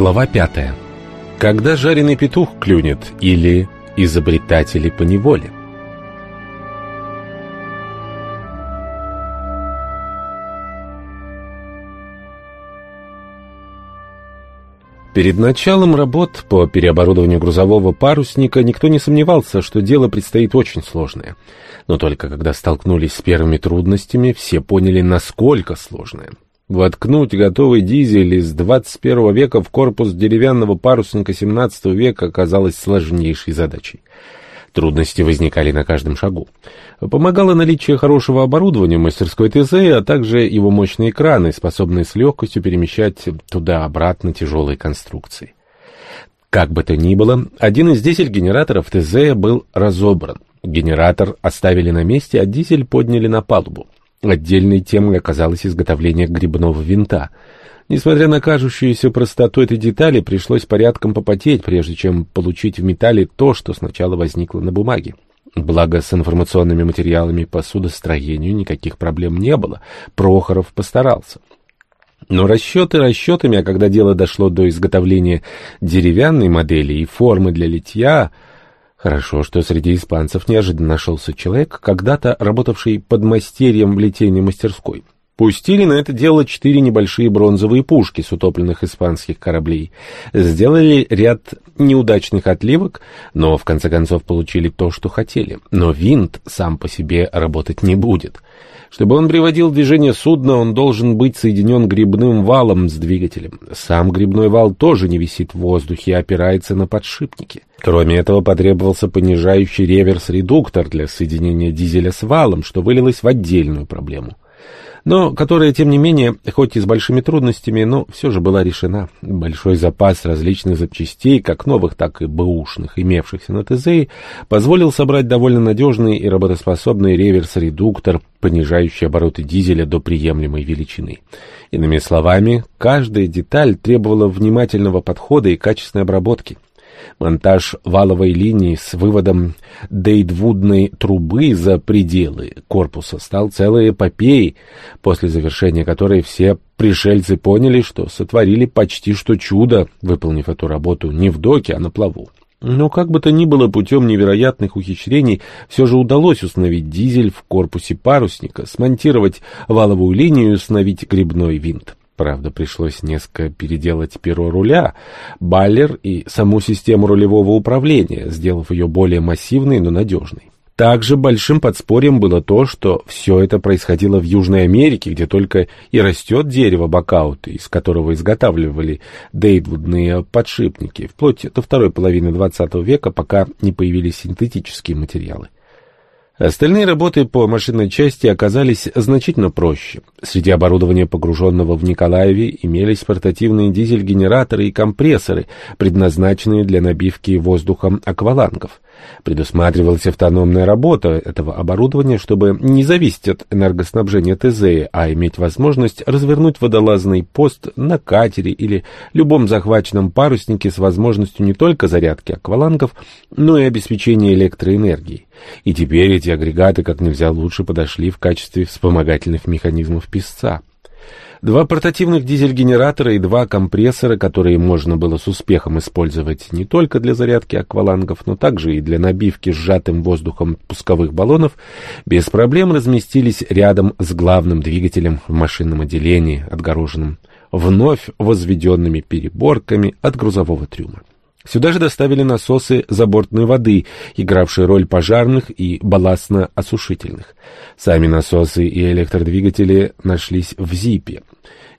Глава пятая. Когда жареный петух клюнет или изобретатели по неволе. Перед началом работ по переоборудованию грузового парусника никто не сомневался, что дело предстоит очень сложное. Но только когда столкнулись с первыми трудностями, все поняли, насколько сложное. Воткнуть готовый дизель из 21 века в корпус деревянного парусника 17 века оказалось сложнейшей задачей. Трудности возникали на каждом шагу. Помогало наличие хорошего оборудования мастерской ТЗ, а также его мощные краны, способные с легкостью перемещать туда-обратно тяжелые конструкции. Как бы то ни было, один из дизель-генераторов ТЗ был разобран. Генератор оставили на месте, а дизель подняли на палубу. Отдельной темой оказалось изготовление грибного винта. Несмотря на кажущуюся простоту этой детали, пришлось порядком попотеть, прежде чем получить в металле то, что сначала возникло на бумаге. Благо, с информационными материалами по судостроению никаких проблем не было. Прохоров постарался. Но расчеты расчетами, а когда дело дошло до изготовления деревянной модели и формы для литья, Хорошо, что среди испанцев неожиданно нашелся человек, когда-то работавший под мастерьем в литейной мастерской. Пустили на это дело четыре небольшие бронзовые пушки с утопленных испанских кораблей. Сделали ряд неудачных отливок, но в конце концов получили то, что хотели. Но винт сам по себе работать не будет. Чтобы он приводил движение судно, он должен быть соединен грибным валом с двигателем. Сам грибной вал тоже не висит в воздухе, а опирается на подшипники. Кроме этого, потребовался понижающий реверс-редуктор для соединения дизеля с валом, что вылилось в отдельную проблему но которая, тем не менее, хоть и с большими трудностями, но все же была решена. Большой запас различных запчастей, как новых, так и бэушных, имевшихся на ТЗ, позволил собрать довольно надежный и работоспособный реверс-редуктор, понижающий обороты дизеля до приемлемой величины. Иными словами, каждая деталь требовала внимательного подхода и качественной обработки. Монтаж валовой линии с выводом дейдвудной трубы за пределы корпуса стал целой эпопеей, после завершения которой все пришельцы поняли, что сотворили почти что чудо, выполнив эту работу не в доке, а на плаву. Но как бы то ни было, путем невероятных ухищрений все же удалось установить дизель в корпусе парусника, смонтировать валовую линию и установить грибной винт. Правда, пришлось несколько переделать перо руля, баллер и саму систему рулевого управления, сделав ее более массивной, но надежной. Также большим подспорьем было то, что все это происходило в Южной Америке, где только и растет дерево бакаута, из которого изготавливали дейдвудные подшипники, вплоть до второй половины XX века, пока не появились синтетические материалы. Остальные работы по машинной части оказались значительно проще. Среди оборудования, погруженного в Николаеве, имелись портативные дизель-генераторы и компрессоры, предназначенные для набивки воздухом аквалангов. Предусматривалась автономная работа этого оборудования, чтобы не зависеть от энергоснабжения ТЗ, а иметь возможность развернуть водолазный пост на катере или любом захваченном паруснике с возможностью не только зарядки аквалангов, но и обеспечения электроэнергией. И теперь эти агрегаты как нельзя лучше подошли в качестве вспомогательных механизмов песца. Два портативных дизель-генератора и два компрессора, которые можно было с успехом использовать не только для зарядки аквалангов, но также и для набивки сжатым воздухом пусковых баллонов, без проблем разместились рядом с главным двигателем в машинном отделении, отгороженным вновь возведенными переборками от грузового трюма. Сюда же доставили насосы забортной воды, игравшие роль пожарных и балластно-осушительных. Сами насосы и электродвигатели нашлись в ЗИПе.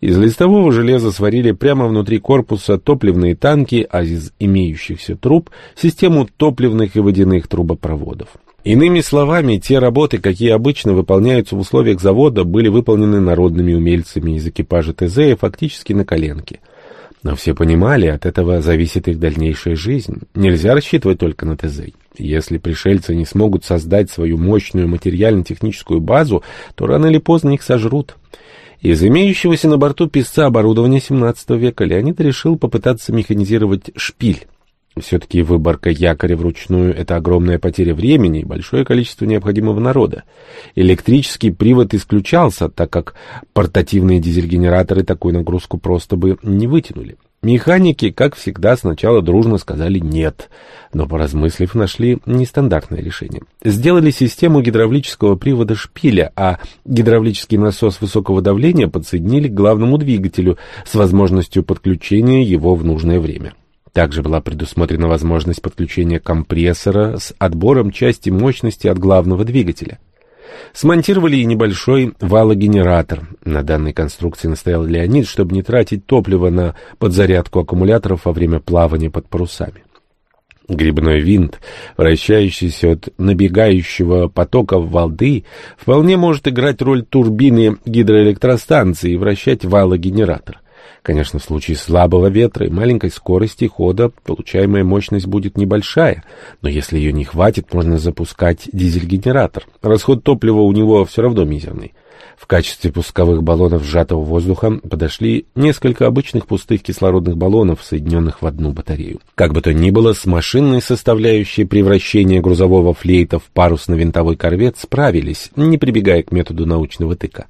Из листового железа сварили прямо внутри корпуса топливные танки, а из имеющихся труб — систему топливных и водяных трубопроводов. Иными словами, те работы, какие обычно выполняются в условиях завода, были выполнены народными умельцами из экипажа ТЗ фактически на коленке. Но все понимали, от этого зависит их дальнейшая жизнь. Нельзя рассчитывать только на ТЗ. Если пришельцы не смогут создать свою мощную материально-техническую базу, то рано или поздно их сожрут. Из имеющегося на борту писца оборудования XVII века Леонид решил попытаться механизировать шпиль. Все-таки выборка якоря вручную — это огромная потеря времени и большое количество необходимого народа. Электрический привод исключался, так как портативные дизель-генераторы такую нагрузку просто бы не вытянули. Механики, как всегда, сначала дружно сказали «нет», но, поразмыслив, нашли нестандартное решение. Сделали систему гидравлического привода шпиля, а гидравлический насос высокого давления подсоединили к главному двигателю с возможностью подключения его в нужное время. Также была предусмотрена возможность подключения компрессора с отбором части мощности от главного двигателя. Смонтировали и небольшой валогенератор. На данной конструкции настоял Леонид, чтобы не тратить топливо на подзарядку аккумуляторов во время плавания под парусами. Грибной винт, вращающийся от набегающего потока воды, вполне может играть роль турбины гидроэлектростанции и вращать валогенератор. Конечно, в случае слабого ветра и маленькой скорости хода получаемая мощность будет небольшая, но если ее не хватит, можно запускать дизель-генератор. Расход топлива у него все равно мизерный. В качестве пусковых баллонов сжатого воздуха подошли несколько обычных пустых кислородных баллонов, соединенных в одну батарею. Как бы то ни было, с машинной составляющей превращения грузового флейта в парусно-винтовой корвет справились, не прибегая к методу научного тыка.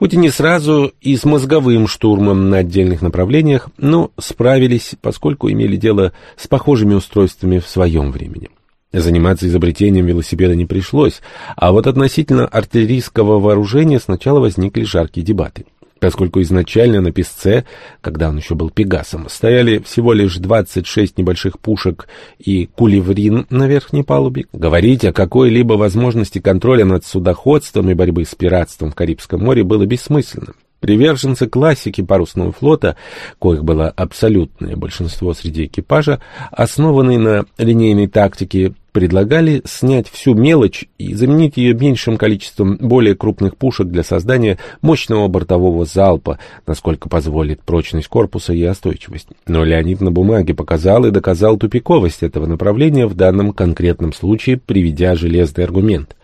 Хоть и не сразу, и с мозговым штурмом на отдельных направлениях, но справились, поскольку имели дело с похожими устройствами в своем времени. Заниматься изобретением велосипеда не пришлось, а вот относительно артиллерийского вооружения сначала возникли жаркие дебаты поскольку изначально на песце, когда он еще был Пегасом, стояли всего лишь 26 небольших пушек и кулеврин на верхней палубе, говорить о какой-либо возможности контроля над судоходством и борьбы с пиратством в Карибском море было бессмысленно. Приверженцы классики парусного флота, коих было абсолютное большинство среди экипажа, основанные на линейной тактике, предлагали снять всю мелочь и заменить ее меньшим количеством более крупных пушек для создания мощного бортового залпа, насколько позволит прочность корпуса и остойчивость. Но Леонид на бумаге показал и доказал тупиковость этого направления в данном конкретном случае, приведя железный аргумент.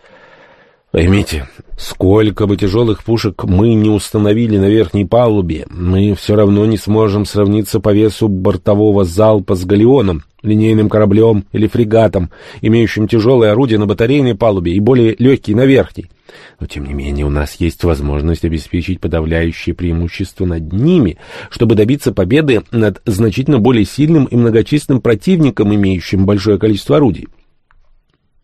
Поймите, сколько бы тяжелых пушек мы не установили на верхней палубе, мы все равно не сможем сравниться по весу бортового залпа с галеоном, линейным кораблем или фрегатом, имеющим тяжелое орудие на батарейной палубе и более легкий на верхней. Но, тем не менее, у нас есть возможность обеспечить подавляющее преимущество над ними, чтобы добиться победы над значительно более сильным и многочисленным противником, имеющим большое количество орудий.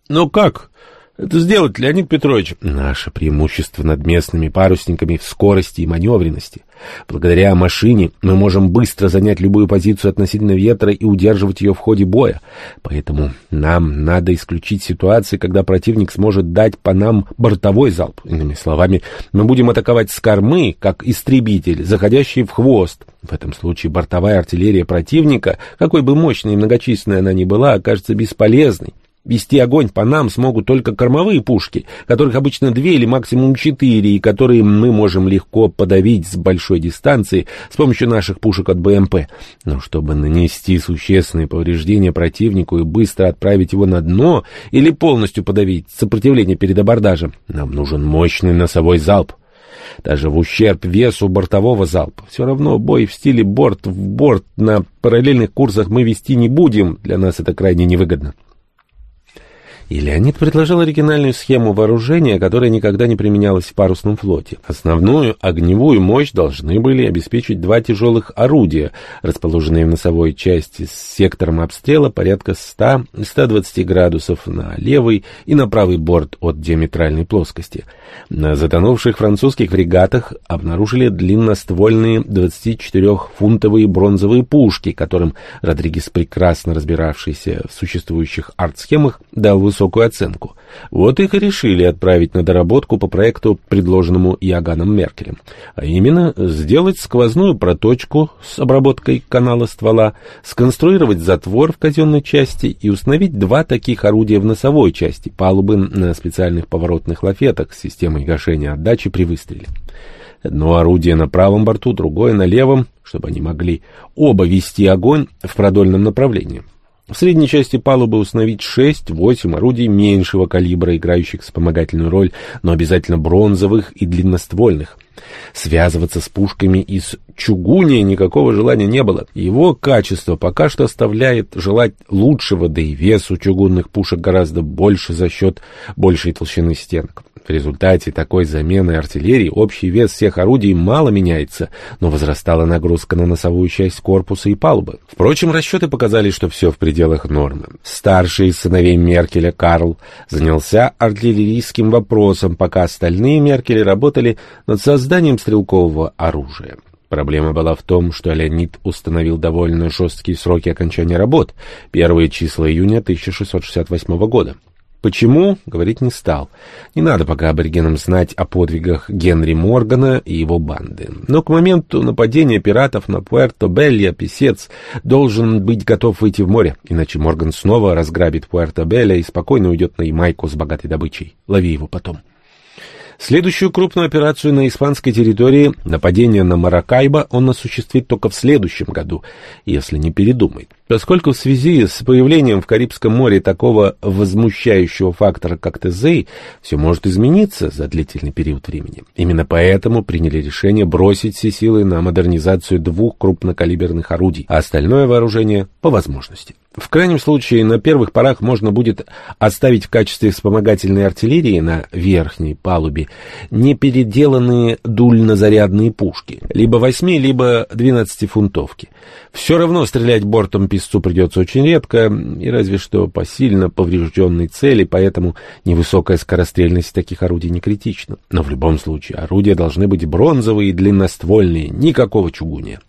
Но как это сделать, Леонид Петрович? Наше преимущество над местными парусниками в скорости и маневренности. Благодаря машине мы можем быстро занять любую позицию относительно ветра и удерживать ее в ходе боя. Поэтому нам надо исключить ситуации, когда противник сможет дать по нам бортовой залп. Иными словами, мы будем атаковать с кормы, как истребитель, заходящий в хвост. В этом случае бортовая артиллерия противника, какой бы мощной и многочисленной она ни была, окажется бесполезной. Вести огонь по нам смогут только кормовые пушки, которых обычно две или максимум четыре, и которые мы можем легко подавить с большой дистанции с помощью наших пушек от БМП. Но чтобы нанести существенные повреждения противнику и быстро отправить его на дно или полностью подавить сопротивление перед абордажем, нам нужен мощный носовой залп. Даже в ущерб весу бортового залпа. Все равно бой в стиле борт в борт на параллельных курсах мы вести не будем, для нас это крайне невыгодно. И Леонид предложил оригинальную схему вооружения, которая никогда не применялась в парусном флоте. Основную огневую мощь должны были обеспечить два тяжелых орудия, расположенные в носовой части с сектором обстрела порядка 100-120 градусов на левый и на правый борт от диаметральной плоскости. На затонувших французских фрегатах обнаружили длинноствольные 24-фунтовые бронзовые пушки, которым Родригес, прекрасно разбиравшийся в существующих арт-схемах, дал высокую оценку. Вот их и решили отправить на доработку по проекту, предложенному Яганом Меркелем. А именно, сделать сквозную проточку с обработкой канала ствола, сконструировать затвор в казенной части и установить два таких орудия в носовой части палубы на специальных поворотных лафетах с системой гашения отдачи при выстреле. Одно орудие на правом борту, другое на левом, чтобы они могли оба вести огонь в продольном направлении. В средней части палубы установить 6-8 орудий меньшего калибра, играющих вспомогательную роль, но обязательно бронзовых и длинноствольных. Связываться с пушками из чугуния никакого желания не было. Его качество пока что оставляет желать лучшего, да и вес у чугунных пушек гораздо больше за счет большей толщины стенок. В результате такой замены артиллерии общий вес всех орудий мало меняется, но возрастала нагрузка на носовую часть корпуса и палубы. Впрочем, расчеты показали, что все в пределах нормы. Старший из сыновей Меркеля, Карл, занялся артиллерийским вопросом, пока остальные Меркели работали над созданием стрелкового оружия. Проблема была в том, что Леонид установил довольно жесткие сроки окончания работ, первые числа июня 1668 года. Почему, говорить не стал. Не надо пока аборигенам знать о подвигах Генри Моргана и его банды. Но к моменту нападения пиратов на Пуэрто-Белья писец должен быть готов выйти в море, иначе Морган снова разграбит Пуэрто-Белья и спокойно уйдет на Ямайку с богатой добычей. Лови его потом. Следующую крупную операцию на испанской территории, нападение на Маракайбо, он осуществит только в следующем году, если не передумает. Поскольку в связи с появлением в Карибском море такого возмущающего фактора, как ТЗ, все может измениться за длительный период времени. Именно поэтому приняли решение бросить все силы на модернизацию двух крупнокалиберных орудий, а остальное вооружение по возможности. В крайнем случае, на первых порах можно будет оставить в качестве вспомогательной артиллерии на верхней палубе непеределанные дульнозарядные пушки, либо 8, либо 12-фунтовки. Все равно стрелять бортом песцу придется очень редко, и разве что по сильно поврежденной цели, поэтому невысокая скорострельность таких орудий не критична. Но в любом случае орудия должны быть бронзовые и длинноствольные, никакого чугуния.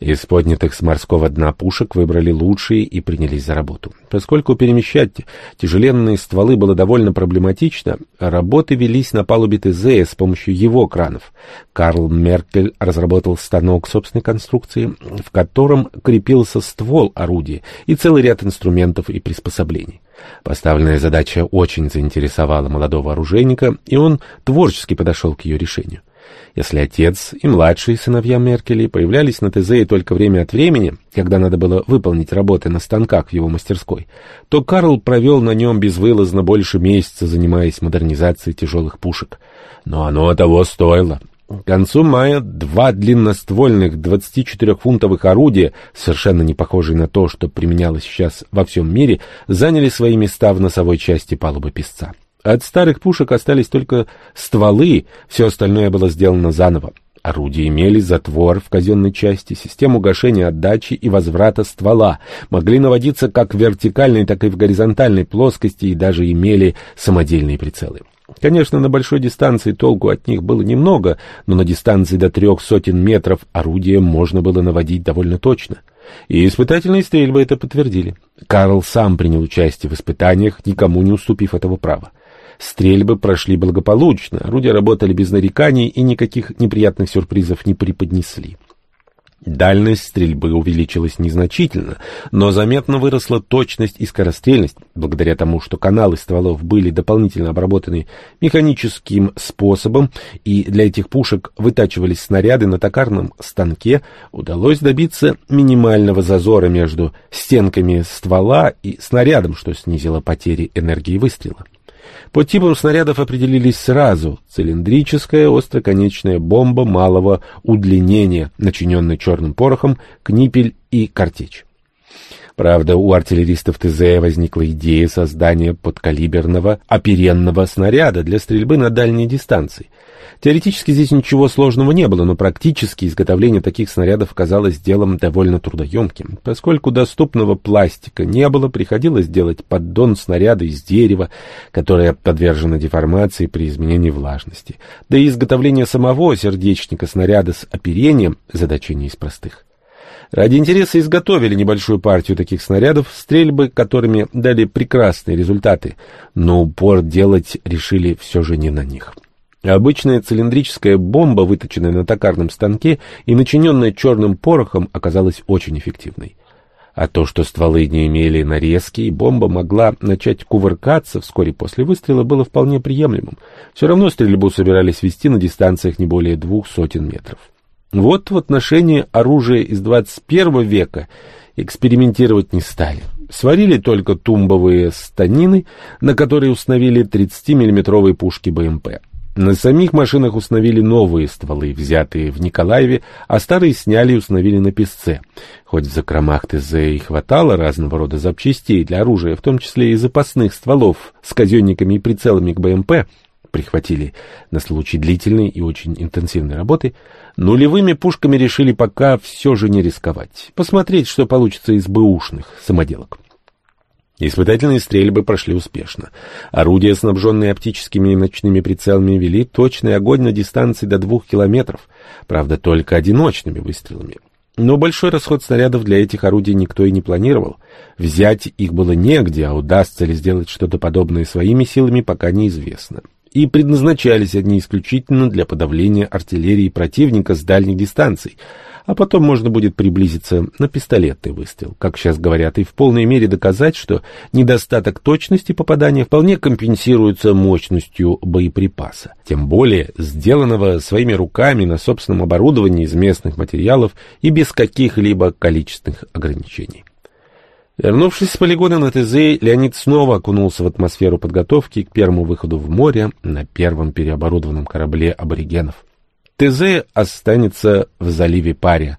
Из поднятых с морского дна пушек выбрали лучшие и принялись за работу. Поскольку перемещать тяжеленные стволы было довольно проблематично, работы велись на палубе ТЗ с помощью его кранов. Карл Меркель разработал станок собственной конструкции, в котором крепился ствол орудия и целый ряд инструментов и приспособлений. Поставленная задача очень заинтересовала молодого оружейника, и он творчески подошел к ее решению. Если отец и младшие сыновья Меркели появлялись на ТЗ только время от времени, когда надо было выполнить работы на станках в его мастерской, то Карл провел на нем безвылазно больше месяца, занимаясь модернизацией тяжелых пушек. Но оно того стоило. К концу мая два длинноствольных 24-фунтовых орудия, совершенно не похожие на то, что применялось сейчас во всем мире, заняли свои места в носовой части палубы песца. От старых пушек остались только стволы, все остальное было сделано заново. Орудия имели затвор в казенной части, систему гашения отдачи и возврата ствола, могли наводиться как в вертикальной, так и в горизонтальной плоскости и даже имели самодельные прицелы. Конечно, на большой дистанции толку от них было немного, но на дистанции до трех сотен метров орудие можно было наводить довольно точно. И испытательные стрельбы это подтвердили. Карл сам принял участие в испытаниях, никому не уступив этого права. Стрельбы прошли благополучно, орудия работали без нареканий и никаких неприятных сюрпризов не преподнесли. Дальность стрельбы увеличилась незначительно, но заметно выросла точность и скорострельность, благодаря тому, что каналы стволов были дополнительно обработаны механическим способом, и для этих пушек вытачивались снаряды на токарном станке, удалось добиться минимального зазора между стенками ствола и снарядом, что снизило потери энергии выстрела. По типам снарядов определились сразу. Цилиндрическая остроконечная бомба малого удлинения, начиненная черным порохом, книпель и картечь. Правда, у артиллеристов ТЗ возникла идея создания подкалиберного оперенного снаряда для стрельбы на дальней дистанции. Теоретически здесь ничего сложного не было, но практически изготовление таких снарядов казалось делом довольно трудоемким. Поскольку доступного пластика не было, приходилось делать поддон снаряда из дерева, которое подвержено деформации при изменении влажности. Да и изготовление самого сердечника снаряда с оперением – задача не из простых. Ради интереса изготовили небольшую партию таких снарядов, стрельбы которыми дали прекрасные результаты, но упор делать решили все же не на них. Обычная цилиндрическая бомба, выточенная на токарном станке и начиненная черным порохом, оказалась очень эффективной. А то, что стволы не имели нарезки, и бомба могла начать кувыркаться вскоре после выстрела, было вполне приемлемым. Все равно стрельбу собирались вести на дистанциях не более двух сотен метров. Вот в отношении оружия из 21 века экспериментировать не стали. Сварили только тумбовые станины, на которые установили 30-миллиметровые пушки БМП. На самих машинах установили новые стволы, взятые в Николаеве, а старые сняли и установили на песце. Хоть в закромах ТЗ и хватало разного рода запчастей для оружия, в том числе и запасных стволов с казенниками и прицелами к БМП, прихватили на случай длительной и очень интенсивной работы, нулевыми пушками решили пока все же не рисковать, посмотреть, что получится из бэушных самоделок. Испытательные стрельбы прошли успешно. Орудия, снабженные оптическими и ночными прицелами, вели точный огонь на дистанции до двух километров, правда, только одиночными выстрелами. Но большой расход снарядов для этих орудий никто и не планировал. Взять их было негде, а удастся ли сделать что-то подобное своими силами, пока неизвестно. И предназначались они исключительно для подавления артиллерии противника с дальних дистанций — а потом можно будет приблизиться на пистолетный выстрел, как сейчас говорят, и в полной мере доказать, что недостаток точности попадания вполне компенсируется мощностью боеприпаса, тем более сделанного своими руками на собственном оборудовании из местных материалов и без каких-либо количественных ограничений. Вернувшись с полигона на ТЗ, Леонид снова окунулся в атмосферу подготовки к первому выходу в море на первом переоборудованном корабле аборигенов. ТЗ останется в заливе Пария.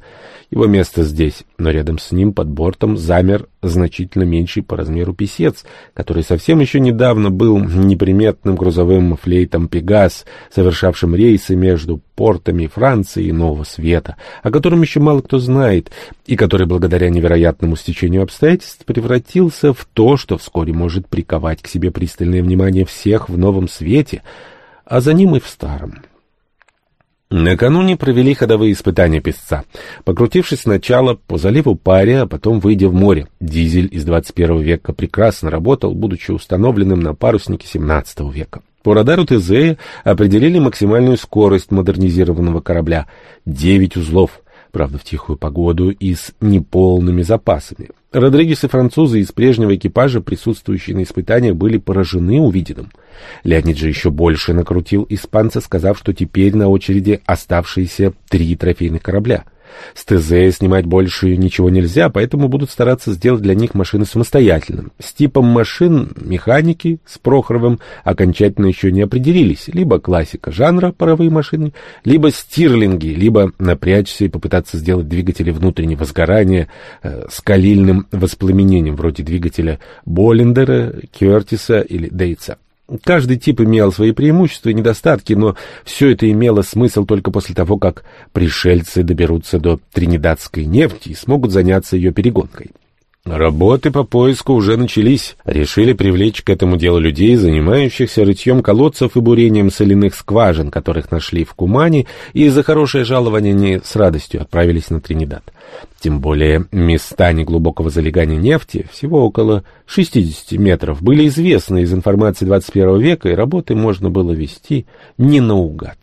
Его место здесь, но рядом с ним под бортом замер значительно меньший по размеру писец, который совсем еще недавно был неприметным грузовым флейтом «Пегас», совершавшим рейсы между портами Франции и Нового Света, о котором еще мало кто знает, и который благодаря невероятному стечению обстоятельств превратился в то, что вскоре может приковать к себе пристальное внимание всех в Новом Свете, а за ним и в Старом. Накануне провели ходовые испытания песца. Покрутившись сначала по заливу Пария, а потом выйдя в море. Дизель из 21 века прекрасно работал, будучи установленным на паруснике 17 века. По радару ТЗ определили максимальную скорость модернизированного корабля — 9 узлов правда, в тихую погоду и с неполными запасами. Родригес и французы из прежнего экипажа, присутствующие на испытаниях, были поражены увиденным. Леонид же еще больше накрутил испанца, сказав, что теперь на очереди оставшиеся три трофейных корабля — с ТЗ снимать больше ничего нельзя, поэтому будут стараться сделать для них машины самостоятельно. С типом машин механики с Прохоровым окончательно еще не определились. Либо классика жанра паровые машины, либо стирлинги, либо напрячься и попытаться сделать двигатели внутреннего сгорания э, с калильным воспламенением, вроде двигателя Боллендера, Кертиса или Дейтса. Каждый тип имел свои преимущества и недостатки, но все это имело смысл только после того, как пришельцы доберутся до тринидадской нефти и смогут заняться ее перегонкой. Работы по поиску уже начались. Решили привлечь к этому делу людей, занимающихся рытьем колодцев и бурением соляных скважин, которых нашли в Кумане, и за хорошее жалование они с радостью отправились на Тринидад. Тем более места неглубокого залегания нефти, всего около 60 метров, были известны из информации 21 века, и работы можно было вести не наугад.